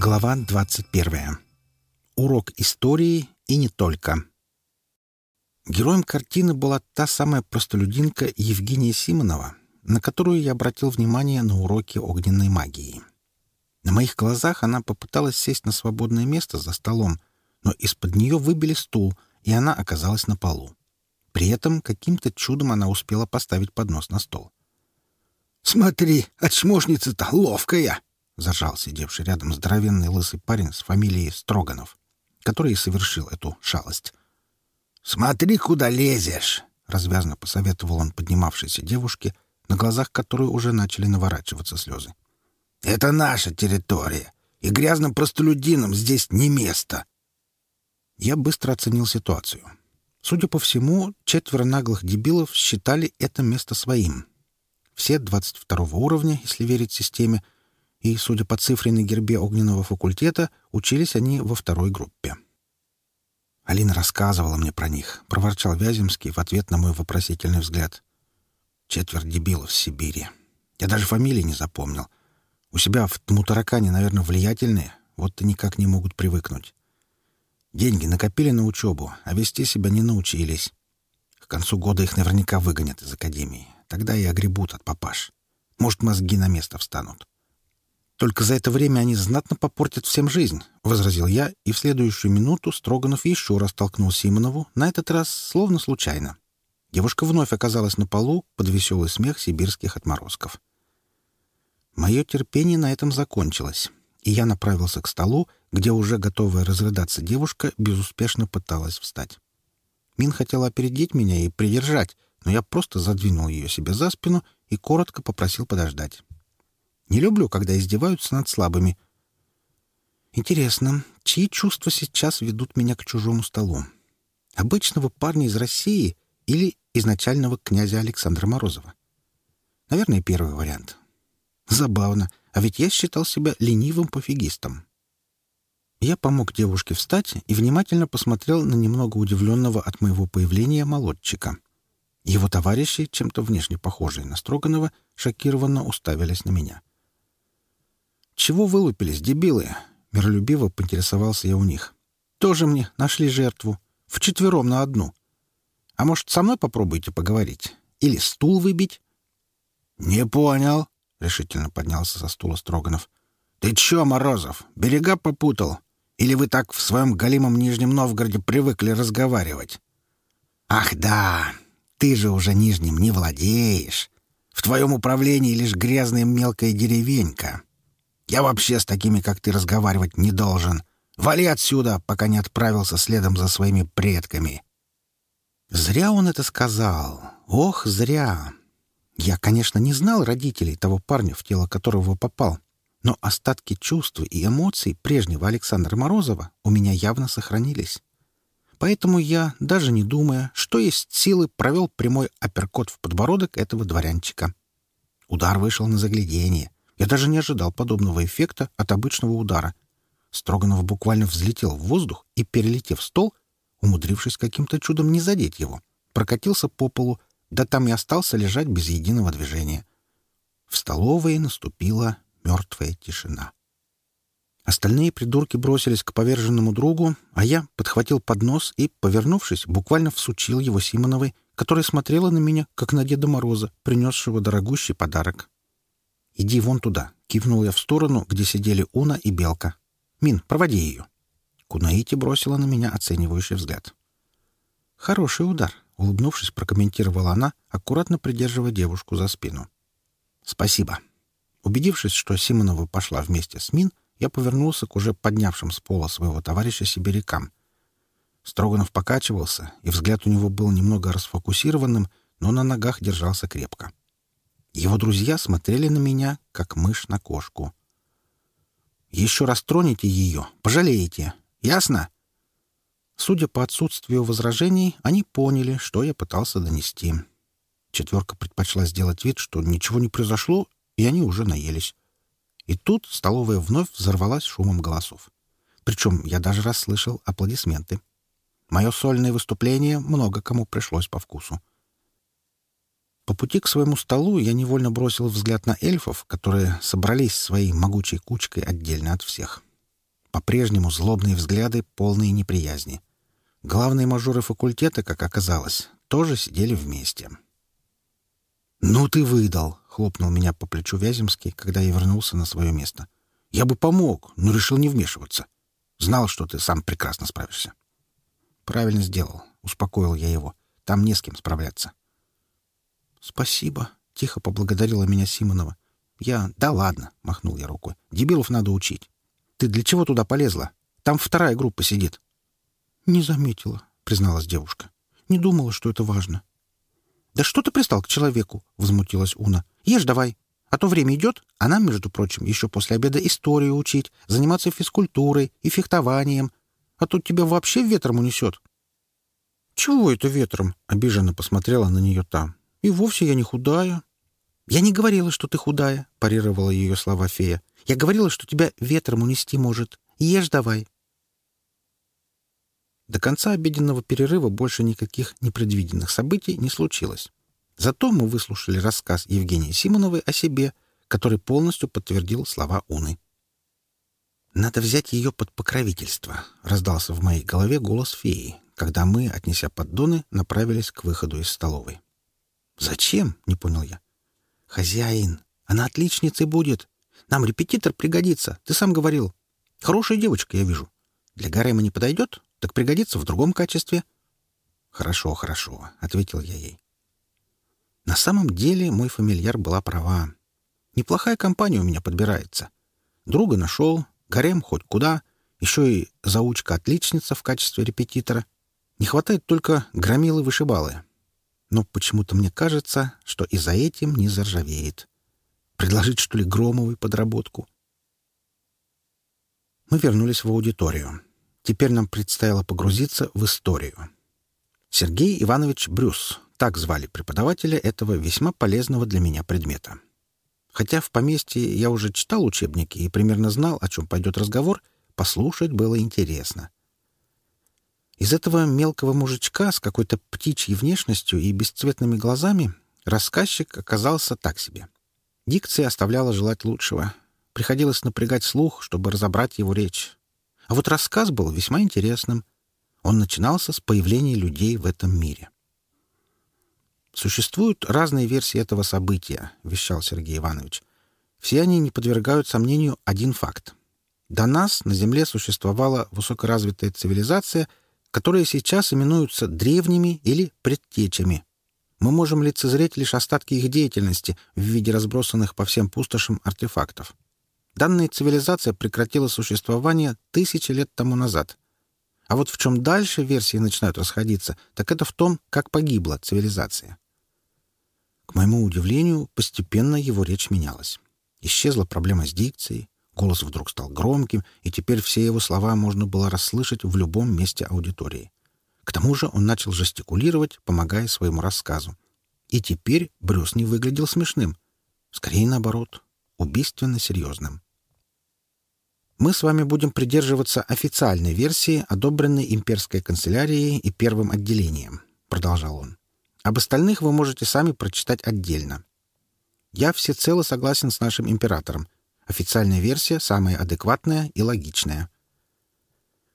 Глава 21. Урок истории и не только. Героем картины была та самая простолюдинка Евгения Симонова, на которую я обратил внимание на уроке огненной магии. На моих глазах она попыталась сесть на свободное место за столом, но из-под нее выбили стул, и она оказалась на полу. При этом каким-то чудом она успела поставить поднос на стол. «Смотри, отшмошница-то ловкая!» зажал сидевший рядом здоровенный лысый парень с фамилией Строганов, который и совершил эту шалость. «Смотри, куда лезешь!» — развязно посоветовал он поднимавшейся девушке, на глазах которой уже начали наворачиваться слезы. «Это наша территория, и грязным простолюдинам здесь не место!» Я быстро оценил ситуацию. Судя по всему, четверо наглых дебилов считали это место своим. Все 22 уровня, если верить системе — и, судя по цифре на гербе огненного факультета, учились они во второй группе. «Алина рассказывала мне про них», — проворчал Вяземский в ответ на мой вопросительный взгляд. «Четверть дебилов в Сибири. Я даже фамилии не запомнил. У себя в Тмутаракане, наверное, влиятельные, вот и никак не могут привыкнуть. Деньги накопили на учебу, а вести себя не научились. К концу года их наверняка выгонят из академии. Тогда и огребут от папаш. Может, мозги на место встанут». Только за это время они знатно попортят всем жизнь, — возразил я, и в следующую минуту Строганов еще раз толкнул Симонову, на этот раз словно случайно. Девушка вновь оказалась на полу под веселый смех сибирских отморозков. Мое терпение на этом закончилось, и я направился к столу, где уже готовая разрыдаться девушка безуспешно пыталась встать. Мин хотела опередить меня и придержать, но я просто задвинул ее себе за спину и коротко попросил подождать. Не люблю, когда издеваются над слабыми. Интересно, чьи чувства сейчас ведут меня к чужому столу? Обычного парня из России или изначального князя Александра Морозова? Наверное, первый вариант. Забавно, а ведь я считал себя ленивым пофигистом. Я помог девушке встать и внимательно посмотрел на немного удивленного от моего появления молодчика. Его товарищи, чем-то внешне похожие на Строганова, шокированно уставились на меня. Чего вылупились, дебилы?» — миролюбиво поинтересовался я у них. «Тоже мне нашли жертву. Вчетвером на одну. А может, со мной попробуйте поговорить? Или стул выбить?» «Не понял», — решительно поднялся со стула Строганов. «Ты чё, Морозов, берега попутал? Или вы так в своем галимом Нижнем Новгороде привыкли разговаривать?» «Ах да, ты же уже Нижним не владеешь. В твоем управлении лишь грязная мелкая деревенька. Я вообще с такими, как ты, разговаривать не должен. Вали отсюда, пока не отправился следом за своими предками». Зря он это сказал. Ох, зря. Я, конечно, не знал родителей того парня, в тело которого попал, но остатки чувств и эмоций прежнего Александра Морозова у меня явно сохранились. Поэтому я, даже не думая, что есть силы, провел прямой апперкот в подбородок этого дворянчика. Удар вышел на заглядение — я даже не ожидал подобного эффекта от обычного удара. Строганов буквально взлетел в воздух и, перелетев стол, умудрившись каким-то чудом не задеть его, прокатился по полу, да там и остался лежать без единого движения. В столовой наступила мертвая тишина. Остальные придурки бросились к поверженному другу, а я подхватил поднос и, повернувшись, буквально всучил его Симоновой, которая смотрела на меня, как на Деда Мороза, принесшего дорогущий подарок. Иди вон туда», — кивнул я в сторону, где сидели Уна и Белка. «Мин, проводи ее». Кунаити бросила на меня оценивающий взгляд. «Хороший удар», — улыбнувшись, прокомментировала она, аккуратно придерживая девушку за спину. «Спасибо». Убедившись, что Симонова пошла вместе с Мин, я повернулся к уже поднявшим с пола своего товарища сибирякам. Строганов покачивался, и взгляд у него был немного расфокусированным, но на ногах держался крепко. — его друзья смотрели на меня, как мышь на кошку. «Еще раз тронете ее, пожалеете. Ясно?» Судя по отсутствию возражений, они поняли, что я пытался донести. Четверка предпочла сделать вид, что ничего не произошло, и они уже наелись. И тут столовая вновь взорвалась шумом голосов. Причем я даже расслышал аплодисменты. Мое сольное выступление много кому пришлось по вкусу. По пути к своему столу я невольно бросил взгляд на эльфов, которые собрались своей могучей кучкой отдельно от всех. По-прежнему злобные взгляды, полные неприязни. Главные мажоры факультета, как оказалось, тоже сидели вместе. «Ну ты выдал!» — хлопнул меня по плечу Вяземский, когда я вернулся на свое место. «Я бы помог, но решил не вмешиваться. Знал, что ты сам прекрасно справишься». «Правильно сделал», — успокоил я его. «Там не с кем справляться» спасибо. Тихо поблагодарила меня симонова. Я да ладно махнул я рукой. Дебилов надо учить. Ты для чего туда полезла? Там вторая группа сидит. Не заметила призналась девушка. Не думала что это важно. Да что ты пристал к человеку? Возмутилась уна. Ешь давай а то время идет, а нам, между прочим, еще после обеда историю учить, заниматься физкультурой и фехтованием. А тут тебя вообще ветром унесет». «Чего это ветром?» — обиженно посмотрела на нее там. «И вовсе я не худая». «Я не говорила, что ты худая», — парировала ее слова фея. «Я говорила, что тебя ветром унести может. Ешь давай». До конца обеденного перерыва больше никаких непредвиденных событий не случилось. Зато мы выслушали рассказ Евгении Симоновой о себе, который полностью подтвердил слова Уны. «Надо взять ее под покровительство», — раздался в моей голове голос феи, когда мы, отнеся поддоны, направились к выходу из столовой. «Зачем?» — не понял я. «Хозяин, она отличницей будет. Нам репетитор пригодится, ты сам говорил. Хорошая девочка, я вижу. Для гарема не подойдет, так пригодится в другом качестве». «Хорошо, хорошо», — ответил я ей. На самом деле мой фамильяр была права. Неплохая компания у меня подбирается. Друга нашел, гарем хоть куда, еще и заучка-отличница в качестве репетитора. Не хватает только громилы-вышибалы но почему-то мне кажется, что и за этим не заржавеет. Предложить, что ли, Громовой подработку? Мы вернулись в аудиторию. Теперь нам предстояло погрузиться в историю. Сергей Иванович Брюс, так звали преподавателя этого весьма полезного для меня предмета. Хотя в поместье я уже читал учебники и примерно знал, о чем пойдет разговор, послушать было интересно. Из этого мелкого мужичка с какой-то птичьей внешностью и бесцветными глазами рассказчик оказался так себе. Дикция оставляла желать лучшего. Приходилось напрягать слух, чтобы разобрать его речь. А вот рассказ был весьма интересным. Он начинался с появления людей в этом мире. «Существуют разные версии этого события», — вещал Сергей Иванович. «Все они не подвергают сомнению один факт. До нас на Земле существовала высокоразвитая цивилизация — которые сейчас именуются древними или предтечами. Мы можем лицезреть лишь остатки их деятельности в виде разбросанных по всем пустошам артефактов. Данная цивилизация прекратила существование тысячи лет тому назад. А вот в чем дальше версии начинают расходиться, так это в том, как погибла цивилизация. К моему удивлению, постепенно его речь менялась. Исчезла проблема с дикцией, Голос вдруг стал громким, и теперь все его слова можно было расслышать в любом месте аудитории. К тому же он начал жестикулировать, помогая своему рассказу. И теперь Брюс не выглядел смешным. Скорее наоборот, убийственно серьезным. Мы с вами будем придерживаться официальной версии, одобренной имперской канцелярией и первым отделением, продолжал он. Об остальных вы можете сами прочитать отдельно. Я всецело согласен с нашим императором. Официальная версия самая адекватная и логичная.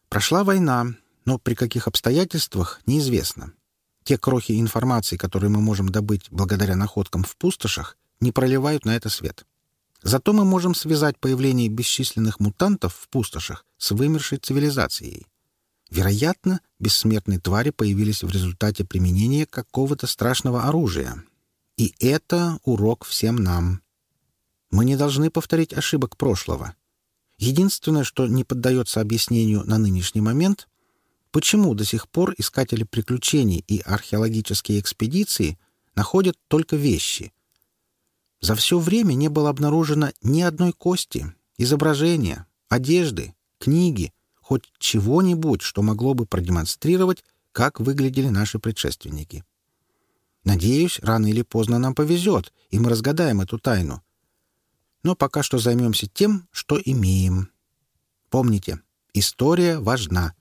Прошла война, но при каких обстоятельствах — неизвестно. Те крохи информации, которые мы можем добыть благодаря находкам в пустошах, не проливают на это свет. Зато мы можем связать появление бесчисленных мутантов в пустошах с вымершей цивилизацией. Вероятно, бессмертные твари появились в результате применения какого-то страшного оружия. И это урок всем нам. Мы не должны повторить ошибок прошлого. Единственное, что не поддается объяснению на нынешний момент, почему до сих пор искатели приключений и археологические экспедиции находят только вещи. За все время не было обнаружено ни одной кости, изображения, одежды, книги, хоть чего-нибудь, что могло бы продемонстрировать, как выглядели наши предшественники. Надеюсь, рано или поздно нам повезет, и мы разгадаем эту тайну — но пока что займемся тем, что имеем. Помните, история важна.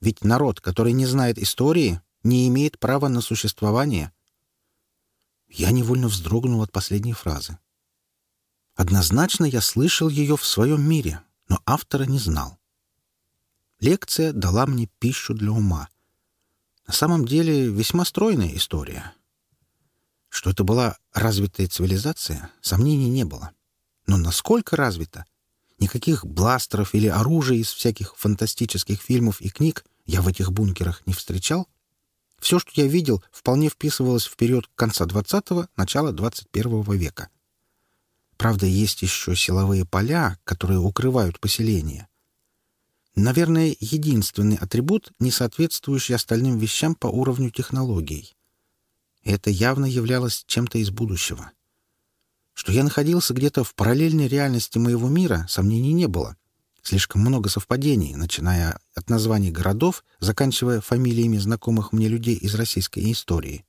Ведь народ, который не знает истории, не имеет права на существование. Я невольно вздрогнул от последней фразы. Однозначно я слышал ее в своем мире, но автора не знал. Лекция дала мне пищу для ума. На самом деле весьма стройная история. Что это была развитая цивилизация, сомнений не было. — но насколько развито? Никаких бластеров или оружия из всяких фантастических фильмов и книг я в этих бункерах не встречал. Все, что я видел, вполне вписывалось в период конца 20-го, начала 21 века. Правда, есть еще силовые поля, которые укрывают поселение. Наверное, единственный атрибут, не соответствующий остальным вещам по уровню технологий. Это явно являлось чем-то из будущего. Что я находился где-то в параллельной реальности моего мира, сомнений не было. Слишком много совпадений, начиная от названий городов, заканчивая фамилиями знакомых мне людей из российской истории.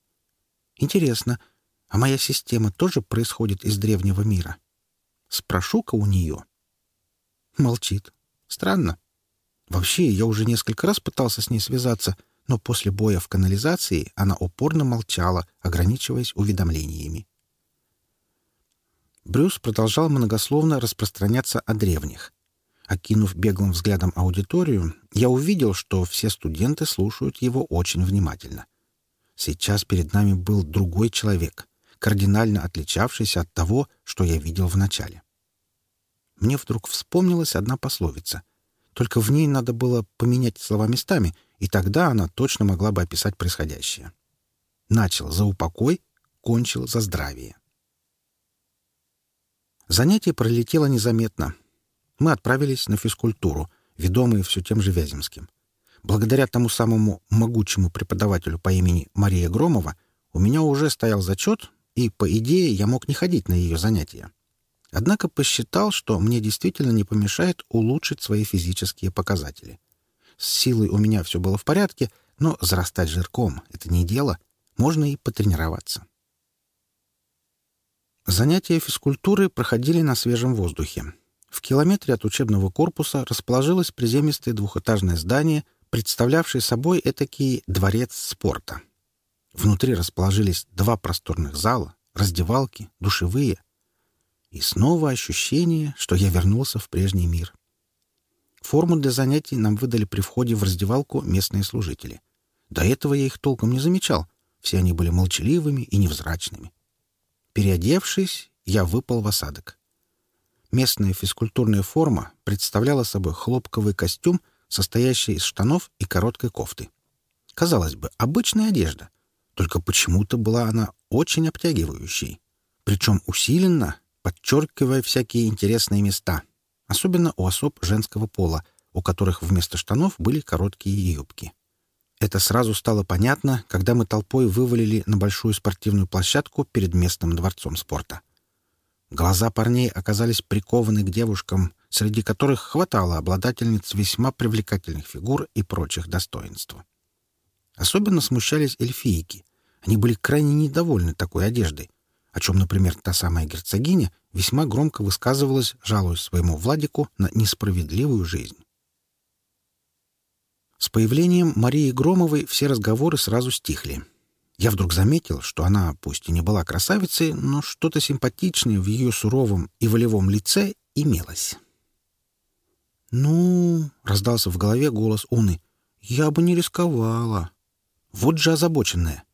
Интересно, а моя система тоже происходит из древнего мира? Спрошу-ка у нее. Молчит. Странно. Вообще, я уже несколько раз пытался с ней связаться, но после боя в канализации она упорно молчала, ограничиваясь уведомлениями. Брюс продолжал многословно распространяться о древних. Окинув беглым взглядом аудиторию, я увидел, что все студенты слушают его очень внимательно. Сейчас перед нами был другой человек, кардинально отличавшийся от того, что я видел в начале. Мне вдруг вспомнилась одна пословица. Только в ней надо было поменять слова местами, и тогда она точно могла бы описать происходящее. Начал за упокой, кончил за здравие. Занятие пролетело незаметно. Мы отправились на физкультуру, ведомые все тем же Вяземским. Благодаря тому самому могучему преподавателю по имени Мария Громова у меня уже стоял зачет, и, по идее, я мог не ходить на ее занятия. Однако посчитал, что мне действительно не помешает улучшить свои физические показатели. С силой у меня все было в порядке, но зарастать жирком — это не дело, можно и потренироваться. Занятия физкультуры проходили на свежем воздухе. В километре от учебного корпуса расположилось приземистое двухэтажное здание, представлявшее собой этакий дворец спорта. Внутри расположились два просторных зала, раздевалки, душевые. И снова ощущение, что я вернулся в прежний мир. Форму для занятий нам выдали при входе в раздевалку местные служители. До этого я их толком не замечал. Все они были молчаливыми и невзрачными. Переодевшись, я выпал в осадок. Местная физкультурная форма представляла собой хлопковый костюм, состоящий из штанов и короткой кофты. Казалось бы, обычная одежда, только почему-то была она очень обтягивающей, причем усиленно, подчеркивая всякие интересные места, особенно у особ женского пола, у которых вместо штанов были короткие юбки. Это сразу стало понятно, когда мы толпой вывалили на большую спортивную площадку перед местным дворцом спорта. Глаза парней оказались прикованы к девушкам, среди которых хватало обладательниц весьма привлекательных фигур и прочих достоинств. Особенно смущались эльфийки. Они были крайне недовольны такой одеждой, о чем, например, та самая герцогиня весьма громко высказывалась, жалуясь своему Владику на несправедливую жизнь. С появлением Марии Громовой все разговоры сразу стихли. Я вдруг заметил, что она, пусть и не была красавицей, но что-то симпатичное в ее суровом и волевом лице имелось. «Ну...» — раздался в голове голос Уны. «Я бы не рисковала. Вот же озабоченная.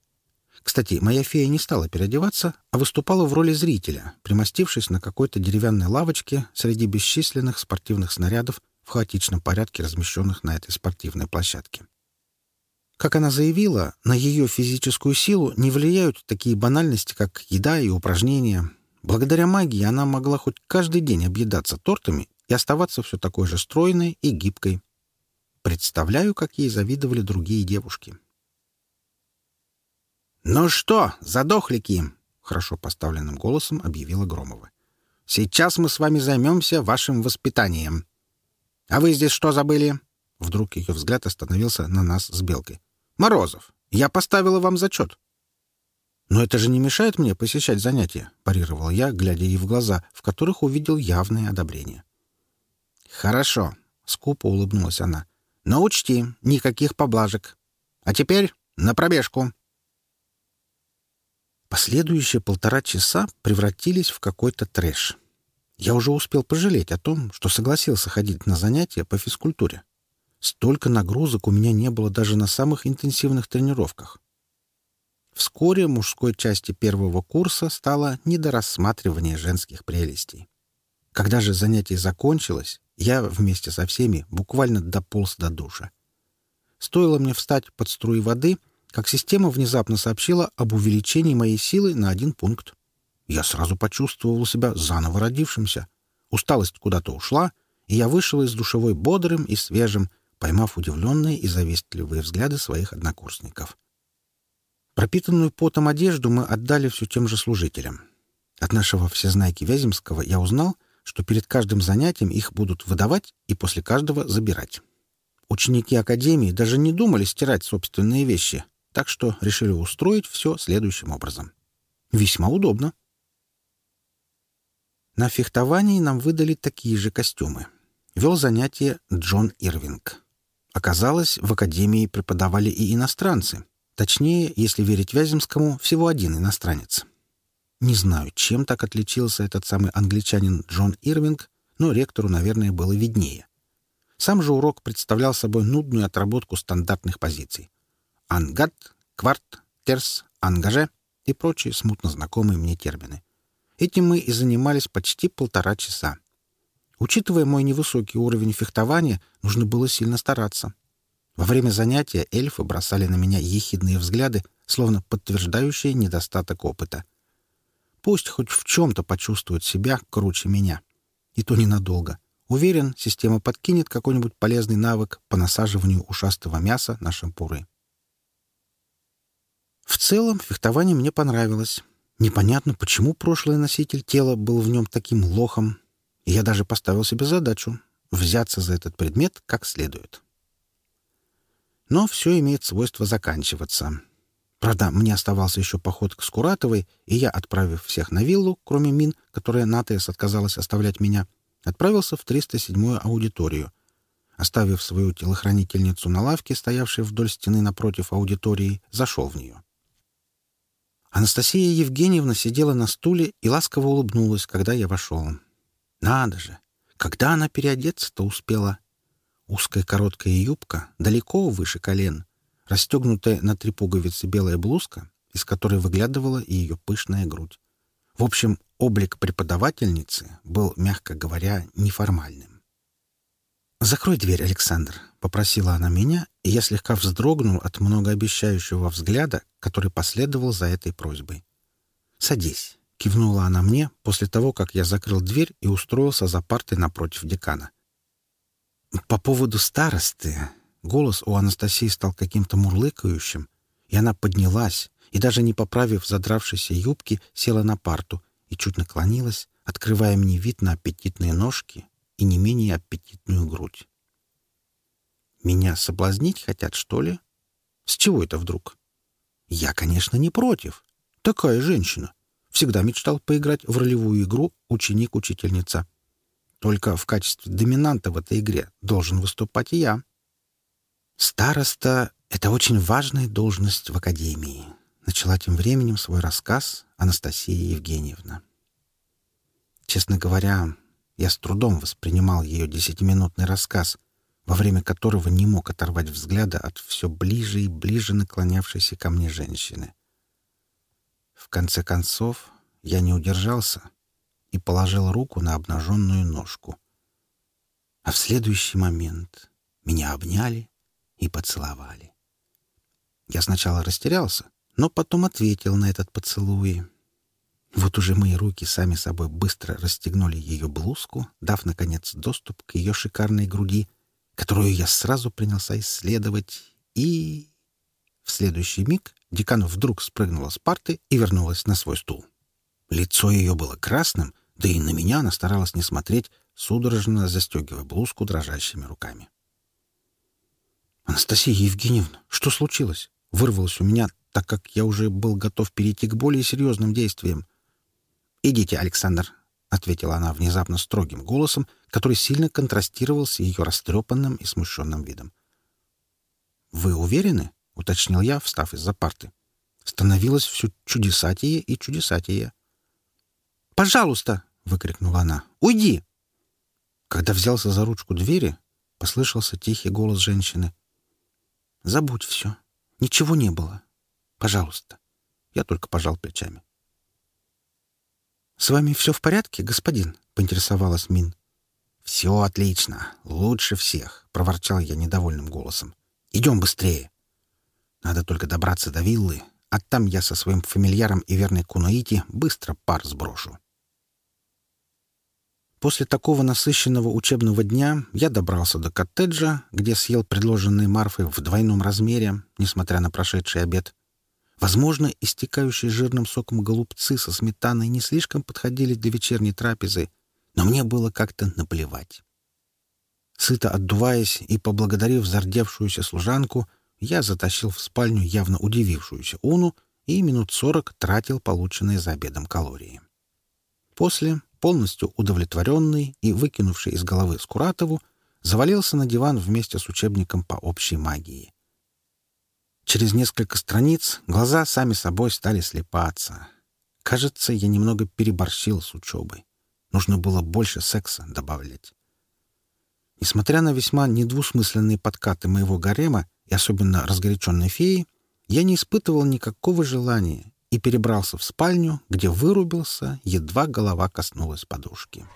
Кстати, моя фея не стала переодеваться, а выступала в роли зрителя, примостившись на какой-то деревянной лавочке среди бесчисленных спортивных снарядов, хаотичном порядке размещенных на этой спортивной площадке. Как она заявила, на ее физическую силу не влияют такие банальности, как еда и упражнения. Благодаря магии она могла хоть каждый день объедаться тортами и оставаться все такой же стройной и гибкой. Представляю, как ей завидовали другие девушки. «Ну что, задохлики!» — хорошо поставленным голосом объявила Громова. «Сейчас мы с вами займемся вашим воспитанием». А вы здесь что забыли?» Вдруг ее взгляд остановился на нас с Белкой. «Морозов, я поставила вам зачет». «Но это же не мешает мне посещать занятия», — парировал я, глядя ей в глаза, в которых увидел явное одобрение. «Хорошо», — скупо улыбнулась она. «Но учти, никаких поблажек. А теперь на пробежку». Последующие полтора часа превратились в какой-то трэш. Я уже успел пожалеть о том, что согласился ходить на занятия по физкультуре. Столько нагрузок у меня не было даже на самых интенсивных тренировках. Вскоре мужской части первого курса стало недорассматривание женских прелестей. Когда же занятие закончилось, я вместе со всеми буквально дополз до душа. Стоило мне встать под струи воды, как система внезапно сообщила об увеличении моей силы на один пункт. Я сразу почувствовал себя заново родившимся. Усталость куда-то ушла, и я вышел из душевой бодрым и свежим, поймав удивленные и завистливые взгляды своих однокурсников. Пропитанную потом одежду мы отдали все тем же служителям. От нашего всезнайки Вяземского я узнал, что перед каждым занятием их будут выдавать и после каждого забирать. Ученики академии даже не думали стирать собственные вещи, так что решили устроить все следующим образом. Весьма удобно. На фехтовании нам выдали такие же костюмы. Вел занятие Джон Ирвинг. Оказалось, в академии преподавали и иностранцы. Точнее, если верить Вяземскому, всего один иностранец. Не знаю, чем так отличился этот самый англичанин Джон Ирвинг, но ректору, наверное, было виднее. Сам же урок представлял собой нудную отработку стандартных позиций. Ангат, кварт, терс, ангаже и прочие смутно знакомые мне термины — Этим мы и занимались почти полтора часа. Учитывая мой невысокий уровень фехтования, нужно было сильно стараться. Во время занятия эльфы бросали на меня ехидные взгляды, словно подтверждающие недостаток опыта. Пусть хоть в чем-то почувствуют себя круче меня. И то ненадолго. Уверен, система подкинет какой-нибудь полезный навык по насаживанию ушастого мяса на шампуры. В целом, фехтование мне понравилось. Непонятно, почему прошлый носитель тела был в нем таким лохом. Я даже поставил себе задачу — взяться за этот предмет как следует. Но все имеет свойство заканчиваться. Правда, мне оставался еще поход к Скуратовой, и я, отправив всех на виллу, кроме мин, которая Натес отказалась оставлять меня, отправился в 307-ю аудиторию. Оставив свою телохранительницу на лавке, стоявшей вдоль стены напротив аудитории, зашел в нее. Анастасия Евгеньевна сидела на стуле и ласково улыбнулась, когда я вошел. Надо же! Когда она переодеться-то успела? Узкая короткая юбка, далеко выше колен, расстегнутая на три пуговицы белая блузка, из которой выглядывала и ее пышная грудь. В общем, облик преподавательницы был, мягко говоря, неформальным. «Закрой дверь, Александр», — попросила она меня, и я слегка вздрогнул от многообещающего взгляда, который последовал за этой просьбой. «Садись», — кивнула она мне после того, как я закрыл дверь и устроился за партой напротив декана. «По поводу старосты...» Голос у Анастасии стал каким-то мурлыкающим, и она поднялась, и даже не поправив задравшейся юбки, села на парту и чуть наклонилась, открывая мне вид на аппетитные ножки, и не менее аппетитную грудь. Меня соблазнить хотят, что ли? С чего это вдруг? Я, конечно, не против. Такая женщина. Всегда мечтал поиграть в ролевую игру ученик-учительница. Только в качестве доминанта в этой игре должен выступать я. Староста — это очень важная должность в академии. Начала тем временем свой рассказ Анастасия Евгеньевна. Честно говоря, я с трудом воспринимал ее десятиминутный рассказ, во время которого не мог оторвать взгляда от все ближе и ближе наклонявшейся ко мне женщины. В конце концов, я не удержался и положил руку на обнаженную ножку. А в следующий момент меня обняли и поцеловали. Я сначала растерялся, но потом ответил на этот поцелуй, вот уже мои руки сами собой быстро расстегнули ее блузку, дав, наконец, доступ к ее шикарной груди, которую я сразу принялся исследовать, и... В следующий миг декану вдруг спрыгнула с парты и вернулась на свой стул. Лицо ее было красным, да и на меня она старалась не смотреть, судорожно застегивая блузку дрожащими руками. «Анастасия Евгеньевна, что случилось?» Вырвалось у меня, так как я уже был готов перейти к более серьезным действиям. «Идите, Александр», — ответила она внезапно строгим голосом, который сильно контрастировал с ее растрепанным и смущенным видом. «Вы уверены?» — уточнил я, встав из-за парты. Становилось все чудесатее и чудесатее. «Пожалуйста!» — выкрикнула она. «Уйди!» Когда взялся за ручку двери, послышался тихий голос женщины. «Забудь все. Ничего не было. Пожалуйста». Я только пожал плечами. «С вами все в порядке, господин?» — поинтересовалась Мин. «Все отлично. Лучше всех», — проворчал я недовольным голосом. «Идем быстрее». Надо только добраться до виллы, а там я со своим фамильяром и верной Кунаити быстро пар сброшу. После такого насыщенного учебного дня я добрался до коттеджа, где съел предложенные Марфы в двойном размере, несмотря на прошедший обед, Возможно, истекающие жирным соком голубцы со сметаной не слишком подходили для вечерней трапезы, но мне было как-то наплевать. Сыто отдуваясь и поблагодарив зардевшуюся служанку, я затащил в спальню явно удивившуюся Уну и минут сорок тратил полученные за обедом калории. После, полностью удовлетворенный и выкинувший из головы Скуратову, завалился на диван вместе с учебником по общей магии. Через несколько страниц глаза сами собой стали слепаться. Кажется, я немного переборщил с учебой. Нужно было больше секса добавлять. Несмотря на весьма недвусмысленные подкаты моего гарема и особенно разгоряченной феи, я не испытывал никакого желания и перебрался в спальню, где вырубился, едва голова коснулась подушки.